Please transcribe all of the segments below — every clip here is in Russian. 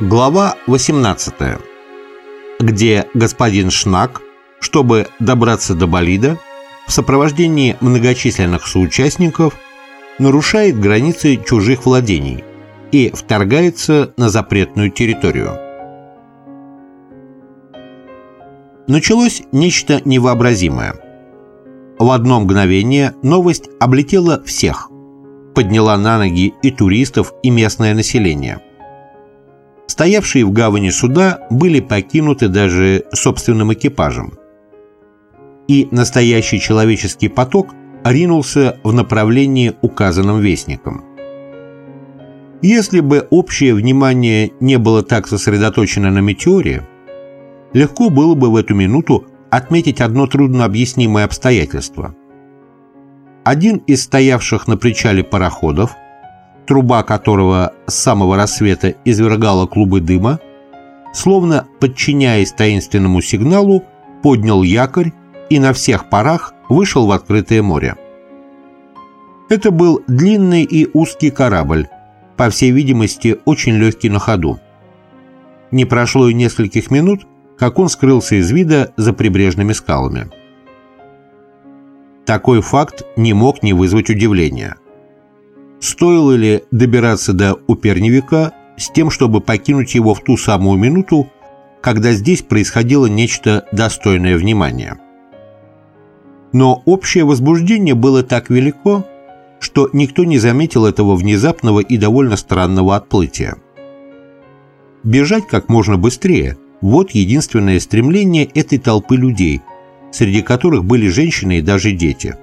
Глава 18. Где господин Шнак, чтобы добраться до болида, в сопровождении многочисленных соучастников нарушает границы чужих владений и вторгается на запретную территорию. Началось нечто невообразимое. В одно мгновение новость облетела всех, подняла на ноги и туристов, и местное население. Стоявшие в гавани суда были покинуты даже собственным экипажем. И настоящий человеческий поток ринулся в направлении, указанном вестником. Если бы общее внимание не было так сосредоточено на метеоре, легко было бы в эту минуту отметить одно труднообъяснимое обстоятельство. Один из стоявших на причале пароходов, труба которого с самого рассвета извергала клубы дыма, словно подчиняясь таинственному сигналу, поднял якорь и на всех парах вышел в открытое море. Это был длинный и узкий корабль, по всей видимости, очень легкий на ходу. Не прошло и нескольких минут, как он скрылся из вида за прибрежными скалами. Такой факт не мог не вызвать удивления. Стоило ли добираться до Уперневика с тем, чтобы покинуть его в ту самую минуту, когда здесь происходило нечто достойное внимания? Но общее возбуждение было так велико, что никто не заметил этого внезапного и довольно странного отплытия. Бежать как можно быстрее – вот единственное стремление этой толпы людей – среди которых были женщины и даже дети.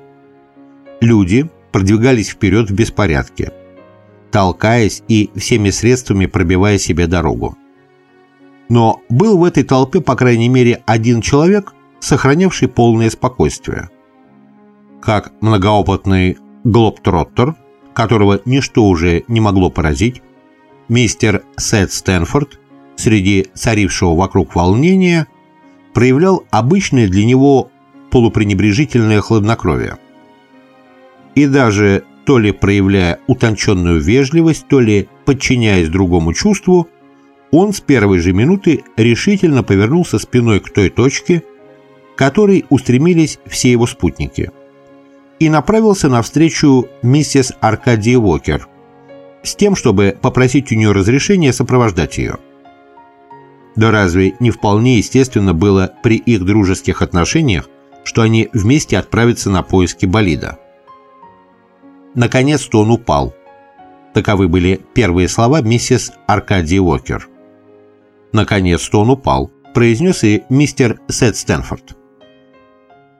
Люди продвигались вперед в беспорядке, толкаясь и всеми средствами пробивая себе дорогу. Но был в этой толпе, по крайней мере, один человек, сохранявший полное спокойствие. Как многоопытный глобтроттер, которого ничто уже не могло поразить, мистер Сет Стэнфорд, среди царившего вокруг волнения – проявлял обычное для него полупренебрежительное хладнокровие. И даже то ли проявляя утонченную вежливость, то ли подчиняясь другому чувству, он с первой же минуты решительно повернулся спиной к той точке, к которой устремились все его спутники, и направился навстречу миссис Аркадии Уокер с тем, чтобы попросить у нее разрешения сопровождать ее. Да разве не вполне естественно было при их дружеских отношениях, что они вместе отправятся на поиски болида? Наконец-то он упал. Таковы были первые слова миссис Аркадий Уокер. «Наконец-то он упал», – произнес и мистер Сет Стэнфорд.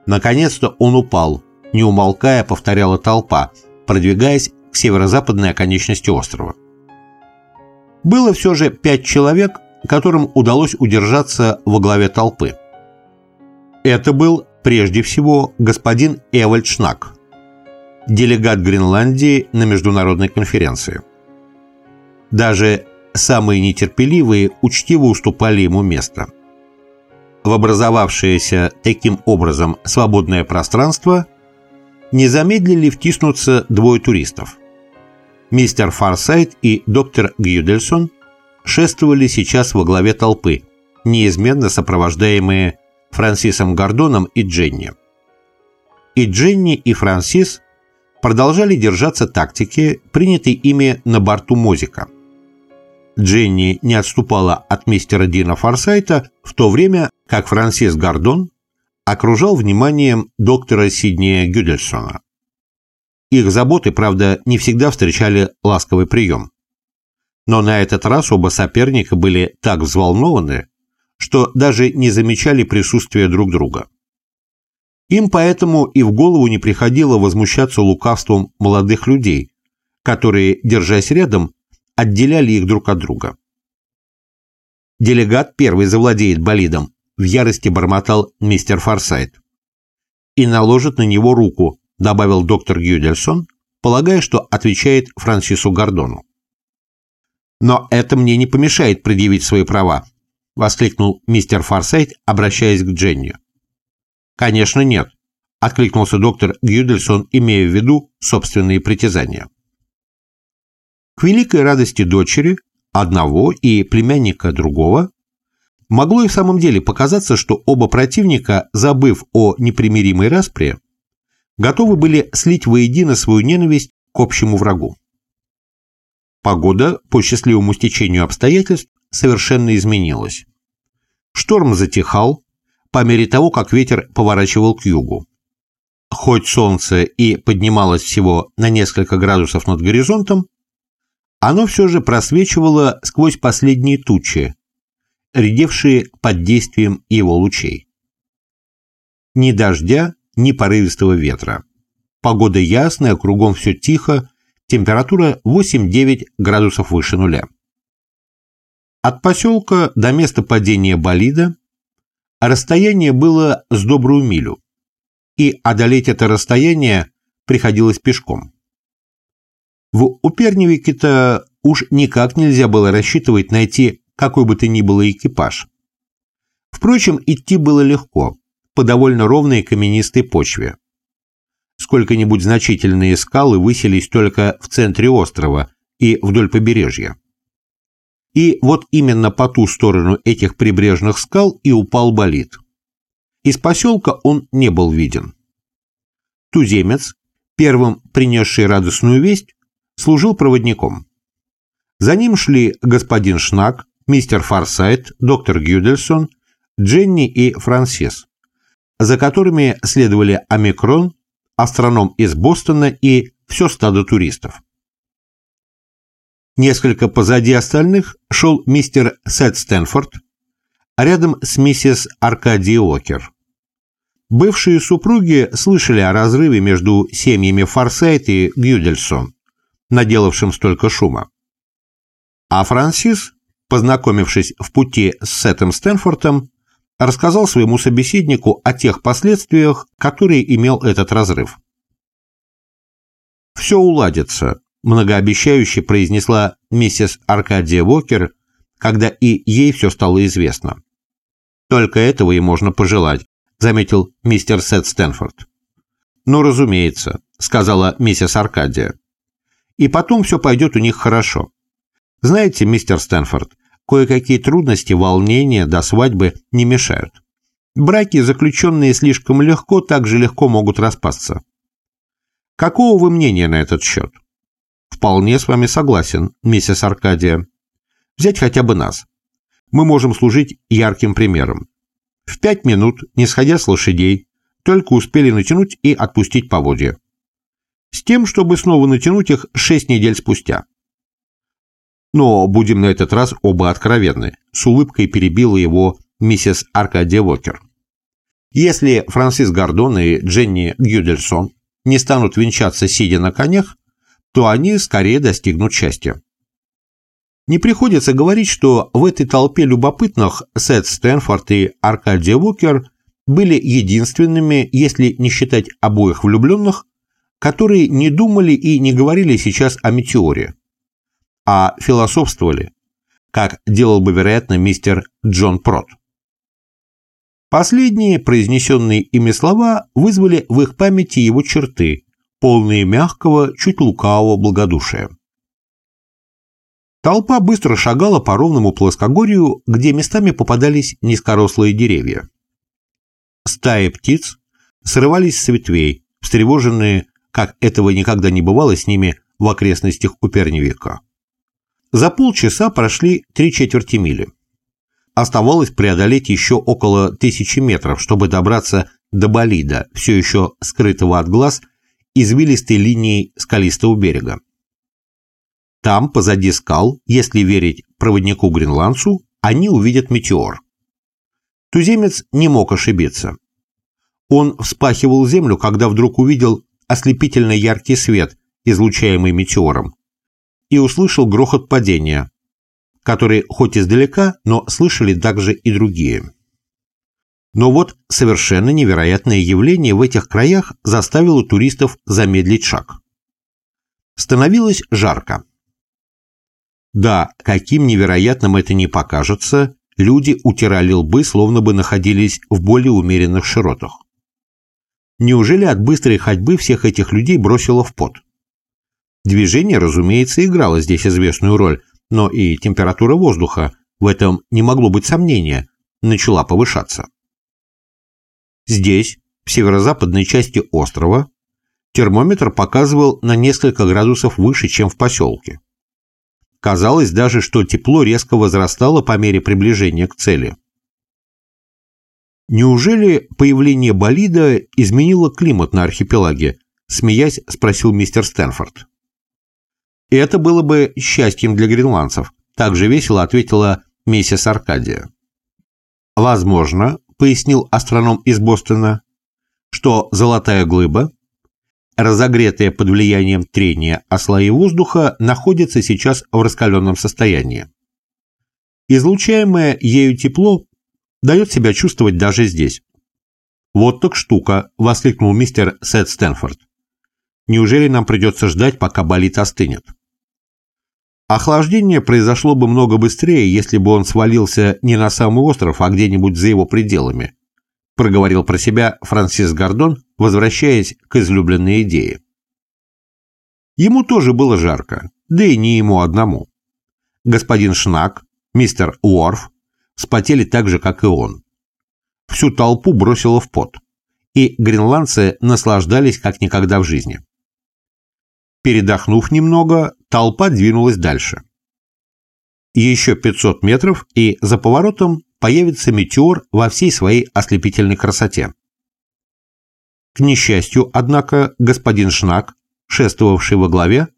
«Наконец-то он упал», – не умолкая повторяла толпа, продвигаясь к северо-западной оконечности острова. Было все же пять человек, которым удалось удержаться во главе толпы. Это был прежде всего господин Эвальд Шнак, делегат Гренландии на международной конференции. Даже самые нетерпеливые учтиво уступали ему место. В образовавшееся таким образом свободное пространство не замедлили втиснуться двое туристов. Мистер Фарсайт и доктор Гюдельсон – шествовали сейчас во главе толпы, неизменно сопровождаемые Франсисом Гордоном и Дженни. И Дженни, и Франсис продолжали держаться тактики, принятой ими на борту Мозика. Дженни не отступала от мистера Дина Форсайта в то время, как Франсис Гордон окружал вниманием доктора Сиднея Гюдельсона. Их заботы, правда, не всегда встречали ласковый прием. Но на этот раз оба соперника были так взволнованы, что даже не замечали присутствия друг друга. Им поэтому и в голову не приходило возмущаться лукавством молодых людей, которые, держась рядом, отделяли их друг от друга. «Делегат первый завладеет болидом», – в ярости бормотал мистер Форсайт. «И наложит на него руку», – добавил доктор Гюдельсон, полагая, что отвечает Франсису Гордону. «Но это мне не помешает предъявить свои права», — воскликнул мистер Форсайт, обращаясь к Дженни. «Конечно нет», — откликнулся доктор Гюдельсон, имея в виду собственные притязания. К великой радости дочери одного и племянника другого, могло и в самом деле показаться, что оба противника, забыв о непримиримой распре, готовы были слить воедино свою ненависть к общему врагу. Погода, по счастливому стечению обстоятельств, совершенно изменилась. Шторм затихал по мере того, как ветер поворачивал к югу. Хоть солнце и поднималось всего на несколько градусов над горизонтом, оно все же просвечивало сквозь последние тучи, редевшие под действием его лучей. Ни дождя, ни порывистого ветра. Погода ясная, кругом все тихо, температура 8-9 градусов выше нуля. От поселка до места падения болида расстояние было с добрую милю, и одолеть это расстояние приходилось пешком. В Уперневике-то уж никак нельзя было рассчитывать найти какой бы то ни было экипаж. Впрочем, идти было легко, по довольно ровной каменистой почве. Сколько-нибудь значительные скалы высились только в центре острова и вдоль побережья. И вот именно по ту сторону этих прибрежных скал и упал болид. Из поселка он не был виден. Туземец, первым принесший радостную весть, служил проводником. За ним шли господин Шнак, мистер Фарсайт, доктор Гюдельсон, Дженни и Франсис, за которыми следовали Омикрон, астроном из Бостона и все стадо туристов. Несколько позади остальных шел мистер Сет Стэнфорд, а рядом с миссис Аркадий Уокер. Бывшие супруги слышали о разрыве между семьями Форсайт и Гюдельсон, наделавшим столько шума. А Франсис, познакомившись в пути с Сетом Стэнфордом, рассказал своему собеседнику о тех последствиях, которые имел этот разрыв. «Все уладится», – многообещающе произнесла миссис Аркадия Вокер, когда и ей все стало известно. «Только этого и можно пожелать», – заметил мистер Сет Стэнфорд. «Ну, разумеется», – сказала миссис Аркадия. «И потом все пойдет у них хорошо. Знаете, мистер Стэнфорд, кое-какие трудности, волнения до свадьбы не мешают. Браки, заключенные слишком легко, также легко могут распасться. Какого вы мнения на этот счет? Вполне с вами согласен, миссис Аркадия. Взять хотя бы нас. Мы можем служить ярким примером. В пять минут, не сходя с лошадей, только успели натянуть и отпустить поводья. С тем, чтобы снова натянуть их шесть недель спустя. Но будем на этот раз оба откровенны. С улыбкой перебила его миссис Аркадия Вокер. Если Франсис Гордон и Дженни Гюдельсон не станут венчаться сидя на конях, то они скорее достигнут счастья. Не приходится говорить, что в этой толпе любопытных Сет Стэнфорд и Аркадия Вокер были единственными, если не считать обоих влюбленных, которые не думали и не говорили сейчас о метеоре, а философствовали, как делал бы, вероятно, мистер Джон Прот. Последние произнесенные ими слова вызвали в их памяти его черты, полные мягкого, чуть лукавого благодушия. Толпа быстро шагала по ровному плоскогорью, где местами попадались низкорослые деревья. Стаи птиц срывались с ветвей, встревоженные, как этого никогда не бывало с ними в окрестностях Уперневика. За полчаса прошли три четверти мили. Оставалось преодолеть еще около тысячи метров, чтобы добраться до болида, все еще скрытого от глаз извилистой линией скалистого берега. Там, позади скал, если верить проводнику Гренландцу, они увидят метеор. Туземец не мог ошибиться. Он вспахивал землю, когда вдруг увидел ослепительно яркий свет, излучаемый метеором, и услышал грохот падения, который хоть издалека, но слышали также и другие. Но вот совершенно невероятное явление в этих краях заставило туристов замедлить шаг. Становилось жарко. Да, каким невероятным это ни покажется, люди утирали лбы, словно бы находились в более умеренных широтах. Неужели от быстрой ходьбы всех этих людей бросило в пот? Движение, разумеется, играло здесь известную роль, но и температура воздуха, в этом не могло быть сомнения, начала повышаться. Здесь, в северо-западной части острова, термометр показывал на несколько градусов выше, чем в поселке. Казалось даже, что тепло резко возрастало по мере приближения к цели. Неужели появление болида изменило климат на архипелаге? Смеясь, спросил мистер Стэнфорд. Это было бы счастьем для гренландцев, также весело ответила миссис Аркадия. Возможно, пояснил астроном из Бостона, что золотая глыба, разогретая под влиянием трения о слои воздуха, находится сейчас в раскаленном состоянии. Излучаемое ею тепло дает себя чувствовать даже здесь. «Вот так штука!» – воскликнул мистер Сет Стэнфорд. «Неужели нам придется ждать, пока болит остынет?» Охлаждение произошло бы много быстрее, если бы он свалился не на самый остров, а где-нибудь за его пределами, проговорил про себя Франсис Гордон, возвращаясь к излюбленной идее. Ему тоже было жарко, да и не ему одному. Господин Шнак, мистер Уорф, спотели так же, как и он. Всю толпу бросило в пот, и гренландцы наслаждались как никогда в жизни. Передохнув немного, толпа двинулась дальше. Еще 500 метров, и за поворотом появится метеор во всей своей ослепительной красоте. К несчастью, однако, господин Шнак, шествовавший во главе,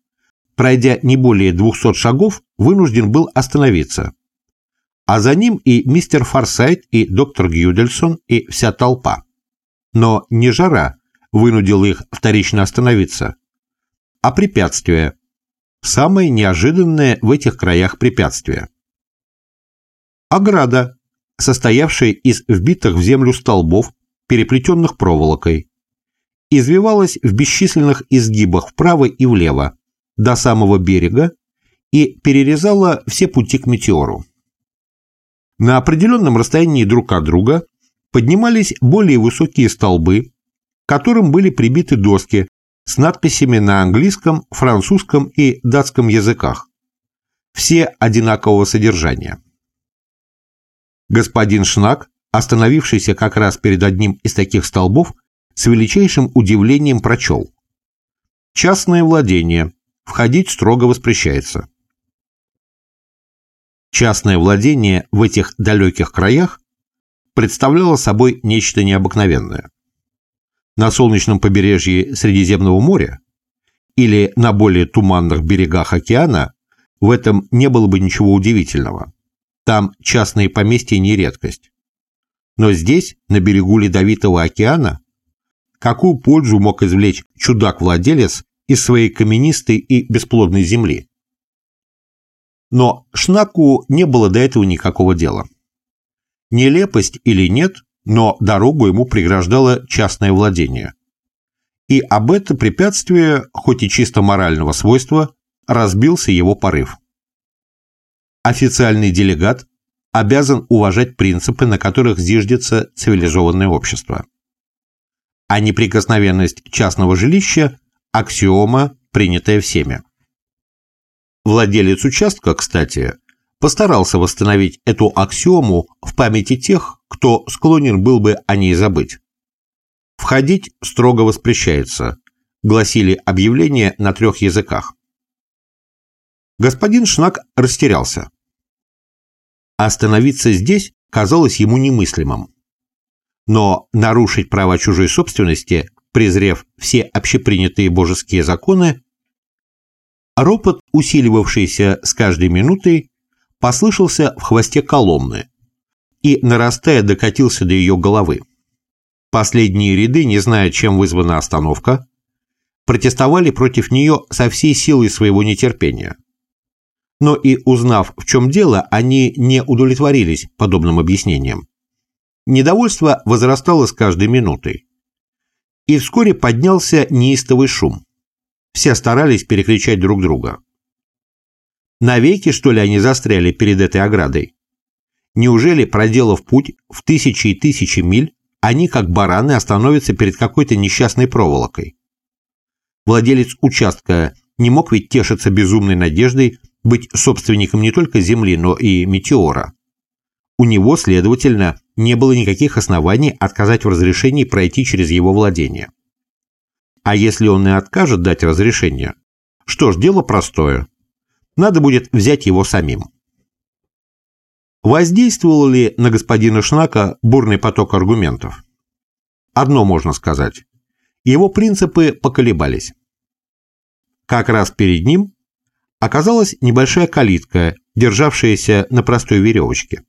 пройдя не более 200 шагов, вынужден был остановиться. А за ним и мистер Форсайт, и доктор Гюдельсон, и вся толпа. Но не жара вынудила их вторично остановиться, а препятствие. Самое неожиданное в этих краях препятствие. Ограда, состоявшая из вбитых в землю столбов, переплетенных проволокой, извивалась в бесчисленных изгибах вправо и влево, до самого берега, и перерезала все пути к метеору. На определенном расстоянии друг от друга поднимались более высокие столбы, к которым были прибиты доски, с надписями на английском, французском и датском языках. Все одинакового содержания. Господин Шнак, остановившийся как раз перед одним из таких столбов, с величайшим удивлением прочел. Частное владение. Входить строго воспрещается. Частное владение в этих далеких краях представляло собой нечто необыкновенное на солнечном побережье Средиземного моря или на более туманных берегах океана, в этом не было бы ничего удивительного. Там частные поместья не редкость. Но здесь, на берегу Ледовитого океана, какую пользу мог извлечь чудак-владелец из своей каменистой и бесплодной земли? Но Шнаку не было до этого никакого дела. Нелепость или нет, но дорогу ему преграждало частное владение. И об это препятствие, хоть и чисто морального свойства, разбился его порыв. Официальный делегат обязан уважать принципы, на которых зиждется цивилизованное общество. А неприкосновенность частного жилища – аксиома, принятая всеми. Владелец участка, кстати, постарался восстановить эту аксиому в памяти тех, кто склонен был бы о ней забыть. «Входить строго воспрещается», гласили объявления на трех языках. Господин Шнак растерялся. Остановиться здесь казалось ему немыслимым. Но нарушить права чужой собственности, презрев все общепринятые божеские законы, ропот, усиливавшийся с каждой минутой, послышался в хвосте Коломны и, нарастая, докатился до ее головы. Последние ряды, не зная, чем вызвана остановка, протестовали против нее со всей силой своего нетерпения. Но и узнав, в чем дело, они не удовлетворились подобным объяснением. Недовольство возрастало с каждой минутой. И вскоре поднялся неистовый шум. Все старались перекричать друг друга. Навеки, что ли, они застряли перед этой оградой? Неужели, проделав путь в тысячи и тысячи миль, они, как бараны, остановятся перед какой-то несчастной проволокой? Владелец участка не мог ведь тешиться безумной надеждой быть собственником не только Земли, но и метеора. У него, следовательно, не было никаких оснований отказать в разрешении пройти через его владение. А если он и откажет дать разрешение, что ж, дело простое. Надо будет взять его самим. Воздействовал ли на господина Шнака бурный поток аргументов? Одно можно сказать. Его принципы поколебались. Как раз перед ним оказалась небольшая калитка, державшаяся на простой веревочке.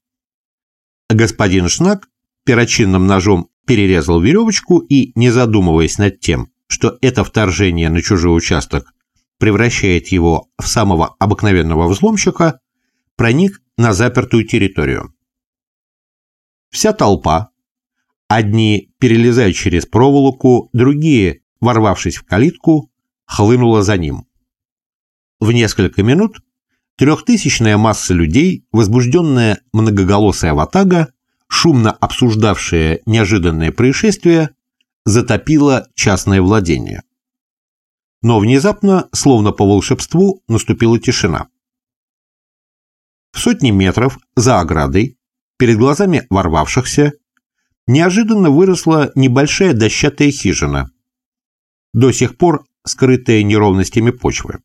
Господин Шнак перочинным ножом перерезал веревочку и, не задумываясь над тем, что это вторжение на чужой участок превращает его в самого обыкновенного взломщика, проник на запертую территорию. Вся толпа, одни перелезая через проволоку, другие, ворвавшись в калитку, хлынула за ним. В несколько минут трехтысячная масса людей, возбужденная многоголосая ватага, шумно обсуждавшая неожиданное происшествие, затопила частное владение. Но внезапно, словно по волшебству, наступила тишина. В сотни метров за оградой, перед глазами ворвавшихся, неожиданно выросла небольшая дощатая хижина, до сих пор скрытая неровностями почвы.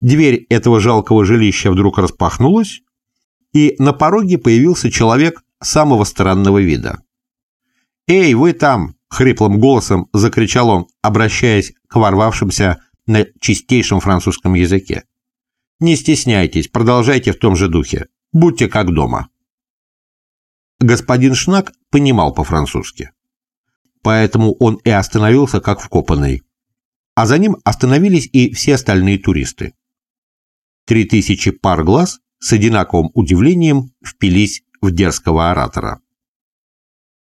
Дверь этого жалкого жилища вдруг распахнулась, и на пороге появился человек самого странного вида. «Эй, вы там!» — хриплым голосом закричал он, обращаясь ворвавшимся на чистейшем французском языке. «Не стесняйтесь, продолжайте в том же духе. Будьте как дома». Господин Шнак понимал по-французски. Поэтому он и остановился как вкопанный. А за ним остановились и все остальные туристы. Три тысячи пар глаз с одинаковым удивлением впились в дерзкого оратора.